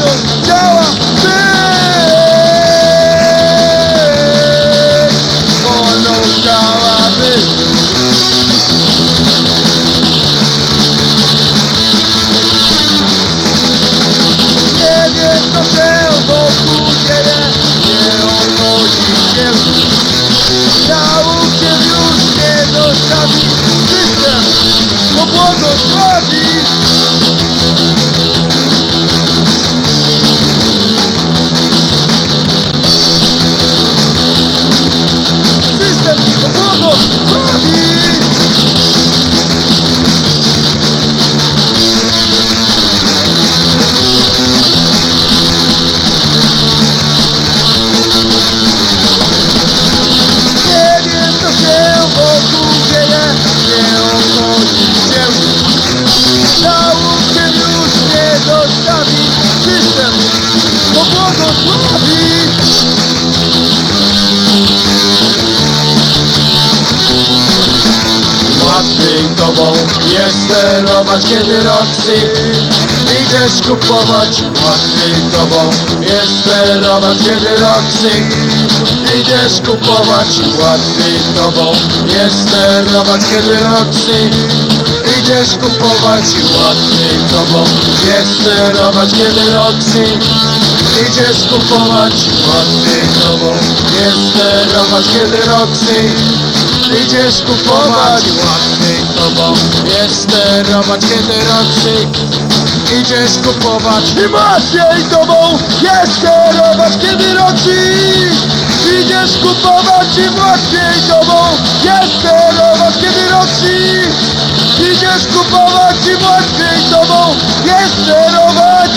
olhos tão assim. Oh, nunca. Ele no seu vou querer. Já o que não. Tobą sterować, kiedy Roxy Idziesz kupować Łatwiej tobą. Jest sterować, kiedy Roxy Idziesz kupować Łatwiej tobą. Jest sterować, kiedy Roxy Idziesz kupować Łatwiej tobą. Jest sterować, kiedy Roxy Idziesz kupować Łatwiej tobą. Jest sterować, kiedy Roxy Idziesz kupować Łatwiej tobą. Jest sterować, kiedy Roxy Idziesz kupować. I łatwiej tobą. Jest sterować kiedy Roxy Idziesz kupować i łatwiej tobą. Jest sterować kiedy Roxy Idziesz kupować i łatwiej tobą. Jest sterować